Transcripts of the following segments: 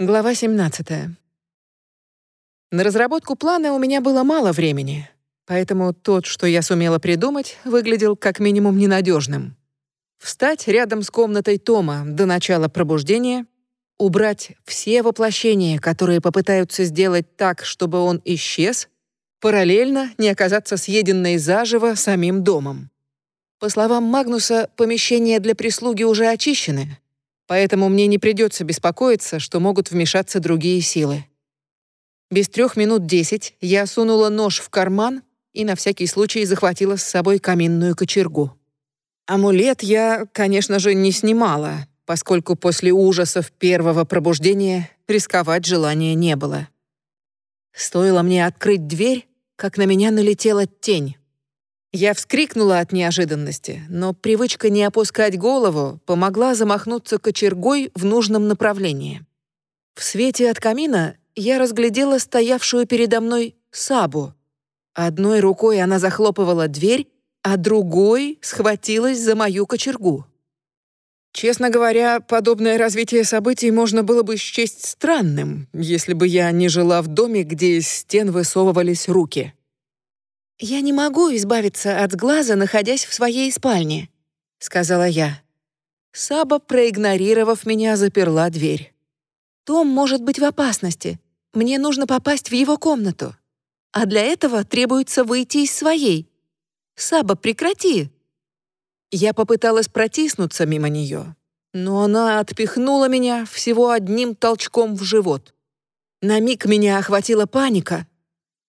Глава 17. На разработку плана у меня было мало времени, поэтому тот, что я сумела придумать, выглядел как минимум ненадежным. Встать рядом с комнатой Тома до начала пробуждения, убрать все воплощения, которые попытаются сделать так, чтобы он исчез, параллельно не оказаться съеденной заживо самим домом. По словам Магнуса, помещения для прислуги уже очищены, поэтому мне не придется беспокоиться, что могут вмешаться другие силы. Без трех минут десять я сунула нож в карман и на всякий случай захватила с собой каминную кочергу. Амулет я, конечно же, не снимала, поскольку после ужасов первого пробуждения рисковать желания не было. Стоило мне открыть дверь, как на меня налетела тень. Я вскрикнула от неожиданности, но привычка не опускать голову помогла замахнуться кочергой в нужном направлении. В свете от камина я разглядела стоявшую передо мной Сабу. Одной рукой она захлопывала дверь, а другой схватилась за мою кочергу. Честно говоря, подобное развитие событий можно было бы счесть странным, если бы я не жила в доме, где из стен высовывались руки. «Я не могу избавиться от глаза, находясь в своей спальне», — сказала я. Саба, проигнорировав меня, заперла дверь. «Том может быть в опасности. Мне нужно попасть в его комнату. А для этого требуется выйти из своей. Саба, прекрати!» Я попыталась протиснуться мимо нее, но она отпихнула меня всего одним толчком в живот. На миг меня охватила паника.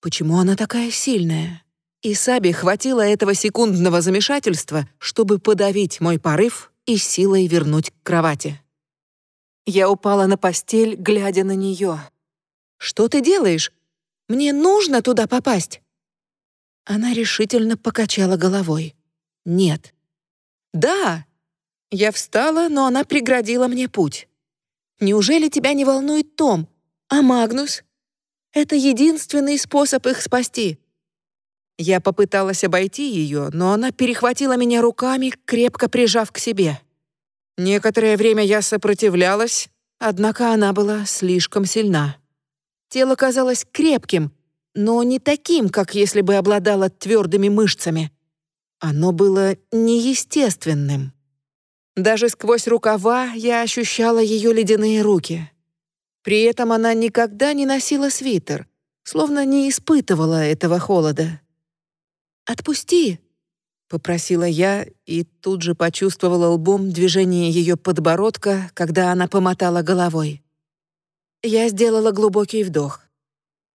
Почему она такая сильная? И Саби хватило этого секундного замешательства, чтобы подавить мой порыв и силой вернуть к кровати. Я упала на постель, глядя на нее. «Что ты делаешь? Мне нужно туда попасть!» Она решительно покачала головой. «Нет». «Да!» Я встала, но она преградила мне путь. «Неужели тебя не волнует Том? А Магнус? Это единственный способ их спасти. Я попыталась обойти ее, но она перехватила меня руками, крепко прижав к себе. Некоторое время я сопротивлялась, однако она была слишком сильна. Тело казалось крепким, но не таким, как если бы обладало твердыми мышцами. Оно было неестественным. Даже сквозь рукава я ощущала ее ледяные руки. При этом она никогда не носила свитер, словно не испытывала этого холода. «Отпусти!» — попросила я и тут же почувствовала лбом движение ее подбородка, когда она помотала головой. Я сделала глубокий вдох.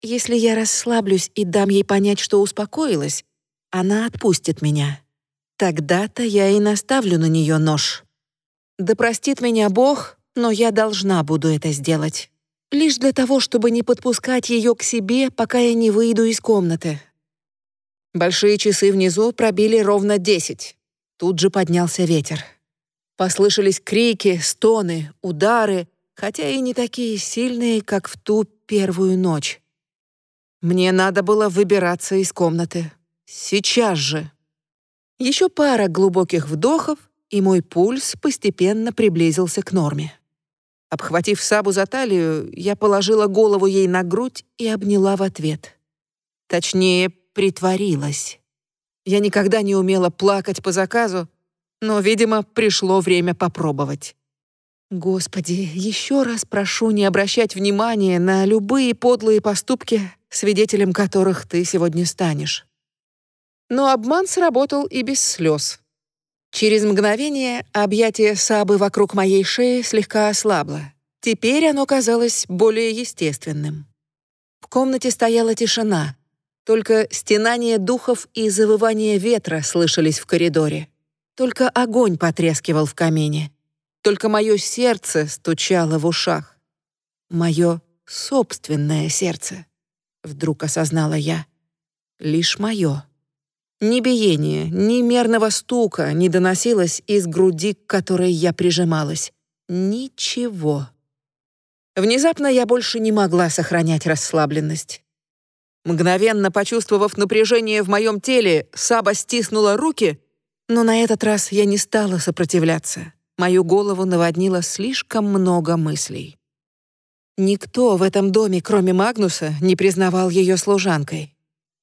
Если я расслаблюсь и дам ей понять, что успокоилась, она отпустит меня. Тогда-то я и наставлю на нее нож. Да простит меня Бог, но я должна буду это сделать. Лишь для того, чтобы не подпускать ее к себе, пока я не выйду из комнаты. Большие часы внизу пробили ровно десять. Тут же поднялся ветер. Послышались крики, стоны, удары, хотя и не такие сильные, как в ту первую ночь. Мне надо было выбираться из комнаты. Сейчас же. Еще пара глубоких вдохов, и мой пульс постепенно приблизился к норме. Обхватив Сабу за талию, я положила голову ей на грудь и обняла в ответ. Точнее, притворилась. Я никогда не умела плакать по заказу, но, видимо, пришло время попробовать. Господи, еще раз прошу не обращать внимания на любые подлые поступки, свидетелем которых ты сегодня станешь. Но обман сработал и без слез. Через мгновение объятие Сабы вокруг моей шеи слегка ослабло. Теперь оно казалось более естественным. В комнате стояла тишина, только стенание духов и завывание ветра слышались в коридоре. Только огонь потрескивал в камине. Только мое сердце стучало в ушах. Мое собственное сердце, вдруг осознала я. Лишь мое. Ни биения, ни мерного стука не доносилось из груди, к которой я прижималась. Ничего. Внезапно я больше не могла сохранять расслабленность. Мгновенно почувствовав напряжение в моем теле, Саба стиснула руки, но на этот раз я не стала сопротивляться. Мою голову наводнило слишком много мыслей. Никто в этом доме, кроме Магнуса, не признавал ее служанкой.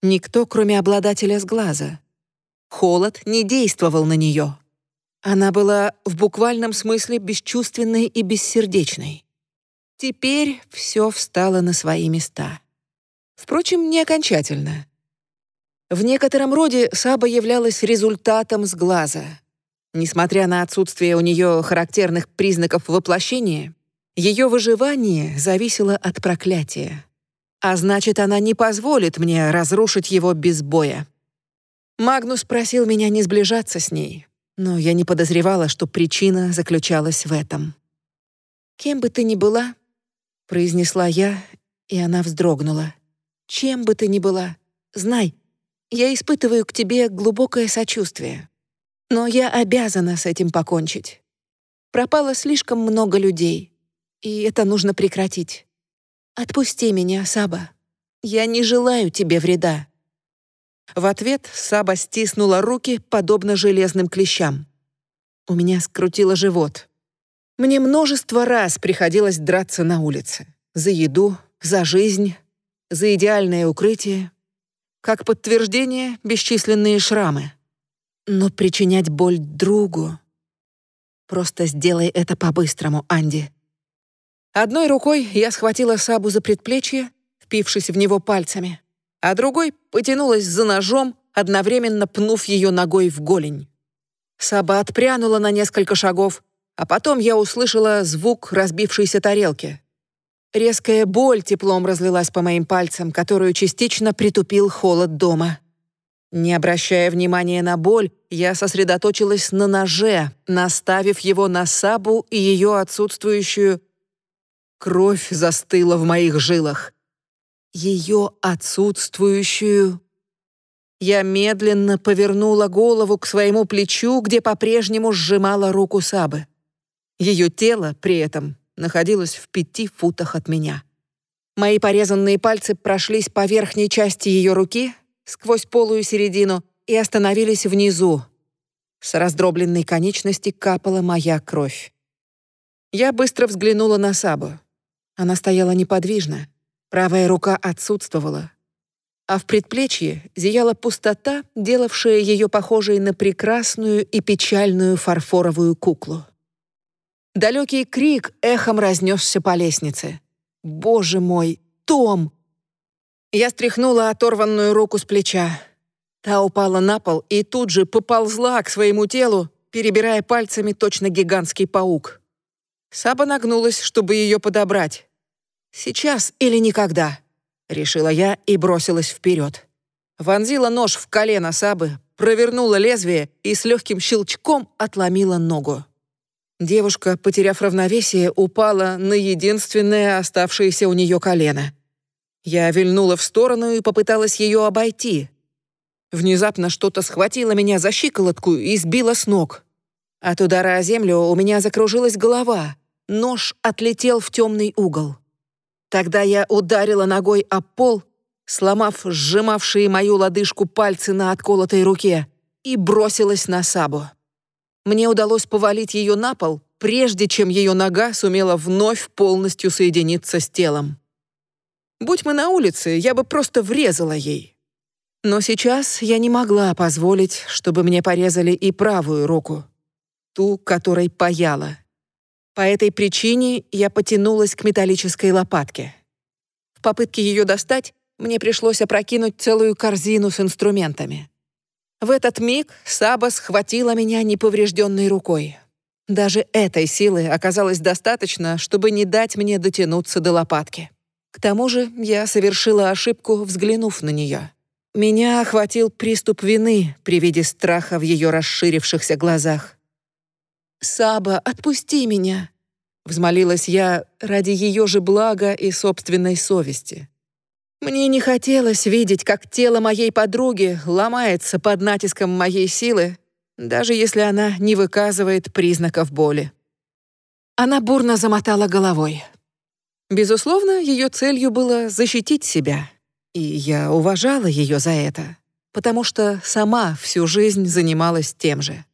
Никто, кроме обладателя сглаза. Холод не действовал на нее. Она была в буквальном смысле бесчувственной и бессердечной. Теперь все встало на свои места. Впрочем, не окончательно. В некотором роде Саба являлась результатом сглаза. Несмотря на отсутствие у нее характерных признаков воплощения, ее выживание зависело от проклятия. А значит, она не позволит мне разрушить его без боя. Магнус просил меня не сближаться с ней, но я не подозревала, что причина заключалась в этом. «Кем бы ты ни была», — произнесла я, и она вздрогнула. «Чем бы ты ни была, знай, я испытываю к тебе глубокое сочувствие. Но я обязана с этим покончить. Пропало слишком много людей и это нужно прекратить. Отпусти меня, Саба. Я не желаю тебе вреда». В ответ Саба стиснула руки, подобно железным клещам. У меня скрутило живот. Мне множество раз приходилось драться на улице. За еду, за жизнь, за идеальное укрытие. Как подтверждение — бесчисленные шрамы. Но причинять боль другу... Просто сделай это по-быстрому, Анди. Одной рукой я схватила Сабу за предплечье, впившись в него пальцами, а другой потянулась за ножом, одновременно пнув ее ногой в голень. Саба отпрянула на несколько шагов, а потом я услышала звук разбившейся тарелки. Резкая боль теплом разлилась по моим пальцам, которую частично притупил холод дома. Не обращая внимания на боль, я сосредоточилась на ноже, наставив его на Сабу и ее отсутствующую Кровь застыла в моих жилах. Ее отсутствующую... Я медленно повернула голову к своему плечу, где по-прежнему сжимала руку Сабы. Ее тело при этом находилось в пяти футах от меня. Мои порезанные пальцы прошлись по верхней части ее руки, сквозь полую середину, и остановились внизу. С раздробленной конечности капала моя кровь. Я быстро взглянула на Сабу. Она стояла неподвижно, правая рука отсутствовала, а в предплечье зияла пустота, делавшая ее похожей на прекрасную и печальную фарфоровую куклу. Далекий крик эхом разнесся по лестнице. «Боже мой, Том!» Я стряхнула оторванную руку с плеча. Та упала на пол и тут же поползла к своему телу, перебирая пальцами точно гигантский паук. Саба нагнулась, чтобы ее подобрать. «Сейчас или никогда», — решила я и бросилась вперед. Вонзила нож в колено Сабы, провернула лезвие и с легким щелчком отломила ногу. Девушка, потеряв равновесие, упала на единственное оставшееся у нее колено. Я вильнула в сторону и попыталась ее обойти. Внезапно что-то схватило меня за щиколотку и сбило с ног. От удара о землю у меня закружилась голова. Нож отлетел в темный угол. Тогда я ударила ногой о пол, сломав сжимавшие мою лодыжку пальцы на отколотой руке, и бросилась на Сабу. Мне удалось повалить ее на пол, прежде чем ее нога сумела вновь полностью соединиться с телом. Будь мы на улице, я бы просто врезала ей. Но сейчас я не могла позволить, чтобы мне порезали и правую руку, ту, которой паяла. По этой причине я потянулась к металлической лопатке. В попытке ее достать мне пришлось опрокинуть целую корзину с инструментами. В этот миг Саба схватила меня неповрежденной рукой. Даже этой силы оказалось достаточно, чтобы не дать мне дотянуться до лопатки. К тому же я совершила ошибку, взглянув на нее. Меня охватил приступ вины при виде страха в ее расширившихся глазах. «Саба, отпусти меня!» Взмолилась я ради ее же блага и собственной совести. Мне не хотелось видеть, как тело моей подруги ломается под натиском моей силы, даже если она не выказывает признаков боли. Она бурно замотала головой. Безусловно, ее целью было защитить себя, и я уважала ее за это, потому что сама всю жизнь занималась тем же.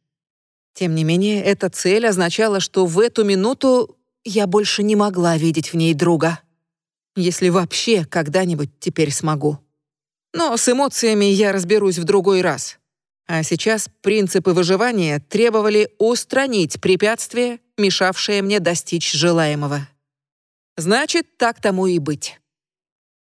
Тем не менее, эта цель означала, что в эту минуту я больше не могла видеть в ней друга. Если вообще когда-нибудь теперь смогу. Но с эмоциями я разберусь в другой раз. А сейчас принципы выживания требовали устранить препятствие, мешавшее мне достичь желаемого. Значит, так тому и быть.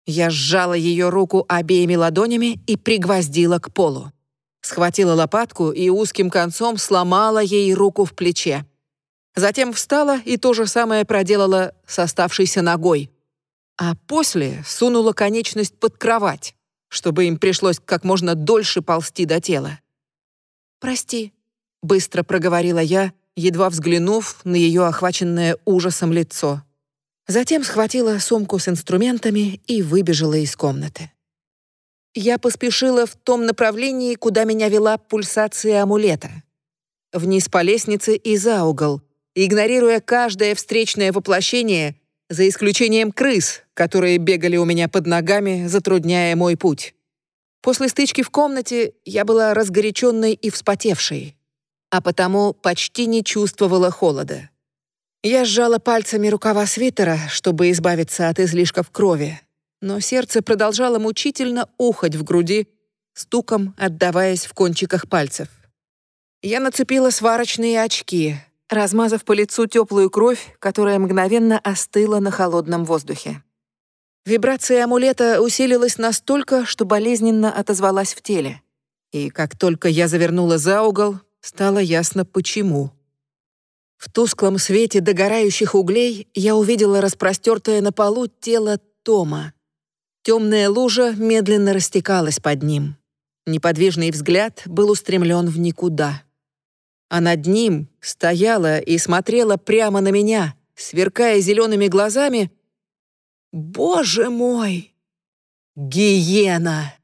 Я сжала ее руку обеими ладонями и пригвоздила к полу. Схватила лопатку и узким концом сломала ей руку в плече. Затем встала и то же самое проделала с оставшейся ногой. А после сунула конечность под кровать, чтобы им пришлось как можно дольше ползти до тела. «Прости», — быстро проговорила я, едва взглянув на ее охваченное ужасом лицо. Затем схватила сумку с инструментами и выбежала из комнаты. Я поспешила в том направлении, куда меня вела пульсация амулета. Вниз по лестнице и за угол, игнорируя каждое встречное воплощение, за исключением крыс, которые бегали у меня под ногами, затрудняя мой путь. После стычки в комнате я была разгоряченной и вспотевшей, а потому почти не чувствовала холода. Я сжала пальцами рукава свитера, чтобы избавиться от излишков крови, но сердце продолжало мучительно ухать в груди, стуком отдаваясь в кончиках пальцев. Я нацепила сварочные очки, размазав по лицу теплую кровь, которая мгновенно остыла на холодном воздухе. Вибрация амулета усилилась настолько, что болезненно отозвалась в теле. И как только я завернула за угол, стало ясно, почему. В тусклом свете догорающих углей я увидела распростертое на полу тело Тома. Темная лужа медленно растекалась под ним. Неподвижный взгляд был устремлен в никуда а над ним стояла и смотрела прямо на меня, сверкая зелеными глазами. «Боже мой! Гиена!»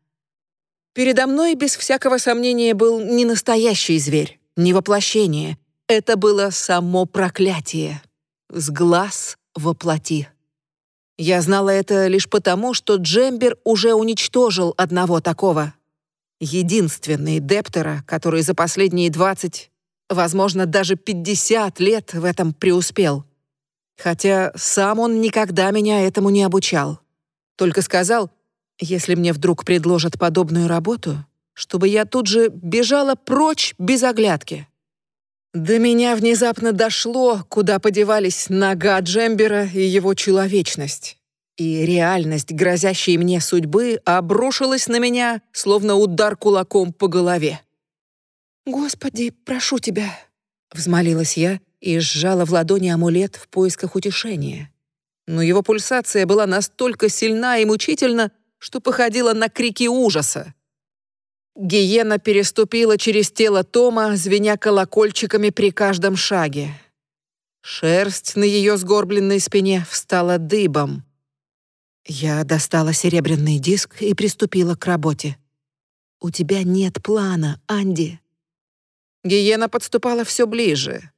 Передо мной, без всякого сомнения, был не настоящий зверь, не воплощение. Это было само проклятие. С глаз воплоти. Я знала это лишь потому, что Джембер уже уничтожил одного такого. Единственный Дептера, который за последние двадцать Возможно, даже 50 лет в этом преуспел. Хотя сам он никогда меня этому не обучал. Только сказал, если мне вдруг предложат подобную работу, чтобы я тут же бежала прочь без оглядки. До меня внезапно дошло, куда подевались нога Джембера и его человечность. И реальность, грозящей мне судьбы, обрушилась на меня, словно удар кулаком по голове. «Господи, прошу тебя!» — взмолилась я и сжала в ладони амулет в поисках утешения. Но его пульсация была настолько сильна и мучительна, что походила на крики ужаса. Гиена переступила через тело Тома, звеня колокольчиками при каждом шаге. Шерсть на ее сгорбленной спине встала дыбом. Я достала серебряный диск и приступила к работе. «У тебя нет плана, Анди», Гиена подступала все ближе.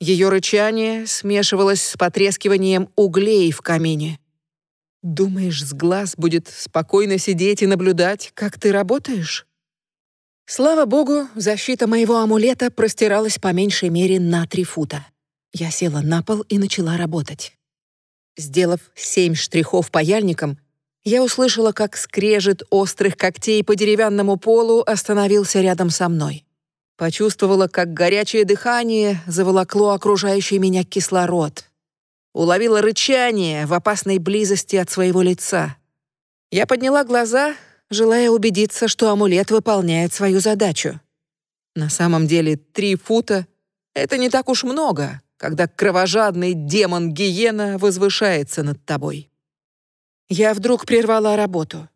Ее рычание смешивалось с потрескиванием углей в камине. «Думаешь, с глаз будет спокойно сидеть и наблюдать, как ты работаешь?» Слава богу, защита моего амулета простиралась по меньшей мере на три фута. Я села на пол и начала работать. Сделав семь штрихов паяльником, я услышала, как скрежет острых когтей по деревянному полу остановился рядом со мной. Почувствовала, как горячее дыхание заволокло окружающий меня кислород. Уловила рычание в опасной близости от своего лица. Я подняла глаза, желая убедиться, что амулет выполняет свою задачу. На самом деле три фута — это не так уж много, когда кровожадный демон-гиена возвышается над тобой. Я вдруг прервала работу.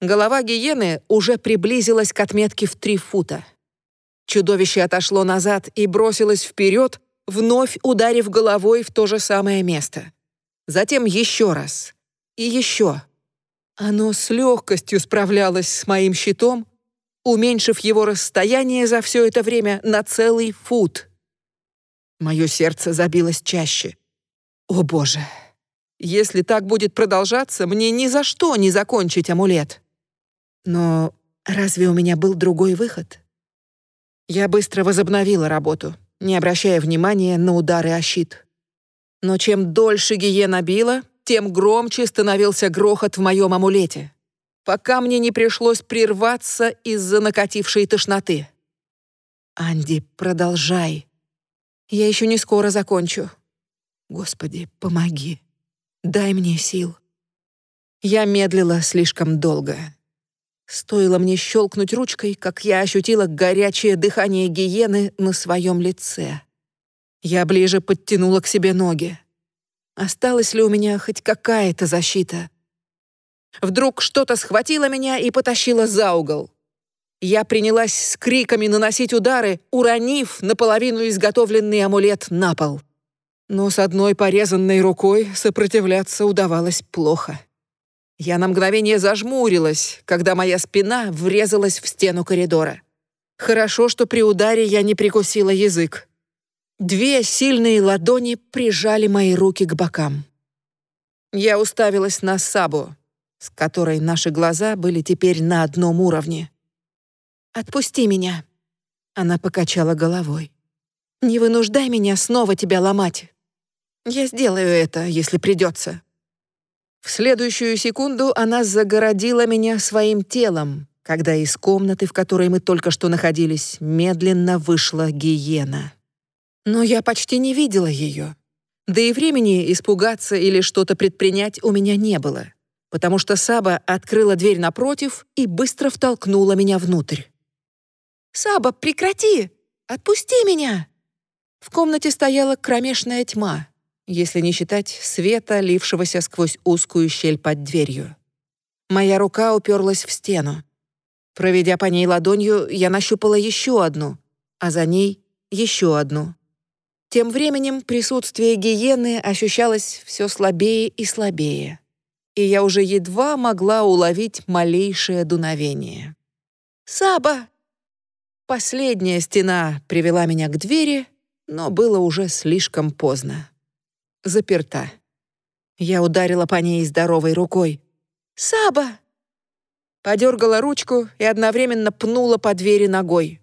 Голова гиены уже приблизилась к отметке в три фута. Чудовище отошло назад и бросилось вперед, вновь ударив головой в то же самое место. Затем еще раз. И еще. Оно с легкостью справлялось с моим щитом, уменьшив его расстояние за все это время на целый фут. Мое сердце забилось чаще. О боже! Если так будет продолжаться, мне ни за что не закончить амулет. Но разве у меня был другой выход? Я быстро возобновила работу, не обращая внимания на удары о щит. Но чем дольше гиена била, тем громче становился грохот в моем амулете, пока мне не пришлось прерваться из-за накатившей тошноты. «Анди, продолжай. Я еще не скоро закончу. Господи, помоги. Дай мне сил». Я медлила слишком долго. Стоило мне щелкнуть ручкой, как я ощутила горячее дыхание гиены на своем лице. Я ближе подтянула к себе ноги. Осталась ли у меня хоть какая-то защита? Вдруг что-то схватило меня и потащило за угол. Я принялась с криками наносить удары, уронив наполовину изготовленный амулет на пол. Но с одной порезанной рукой сопротивляться удавалось плохо. Я на мгновение зажмурилась, когда моя спина врезалась в стену коридора. Хорошо, что при ударе я не прикусила язык. Две сильные ладони прижали мои руки к бокам. Я уставилась на Сабу, с которой наши глаза были теперь на одном уровне. «Отпусти меня!» Она покачала головой. «Не вынуждай меня снова тебя ломать. Я сделаю это, если придется». В следующую секунду она загородила меня своим телом, когда из комнаты, в которой мы только что находились, медленно вышла гиена. Но я почти не видела ее. Да и времени испугаться или что-то предпринять у меня не было, потому что Саба открыла дверь напротив и быстро втолкнула меня внутрь. «Саба, прекрати! Отпусти меня!» В комнате стояла кромешная тьма, если не считать света, лившегося сквозь узкую щель под дверью. Моя рука уперлась в стену. Проведя по ней ладонью, я нащупала еще одну, а за ней еще одну. Тем временем присутствие гиены ощущалось все слабее и слабее, и я уже едва могла уловить малейшее дуновение. «Саба!» Последняя стена привела меня к двери, но было уже слишком поздно. Заперта. Я ударила по ней здоровой рукой. «Саба!» Подергала ручку и одновременно пнула по двери ногой.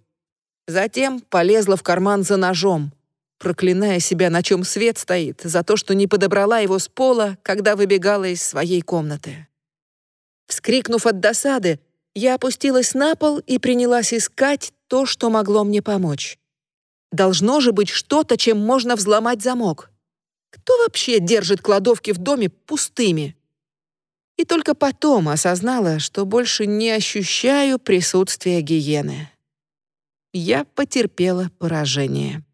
Затем полезла в карман за ножом, проклиная себя, на чем свет стоит, за то, что не подобрала его с пола, когда выбегала из своей комнаты. Вскрикнув от досады, я опустилась на пол и принялась искать то, что могло мне помочь. Должно же быть что-то, чем можно взломать замок. Кто вообще держит кладовки в доме пустыми? И только потом осознала, что больше не ощущаю присутствия гиены. Я потерпела поражение.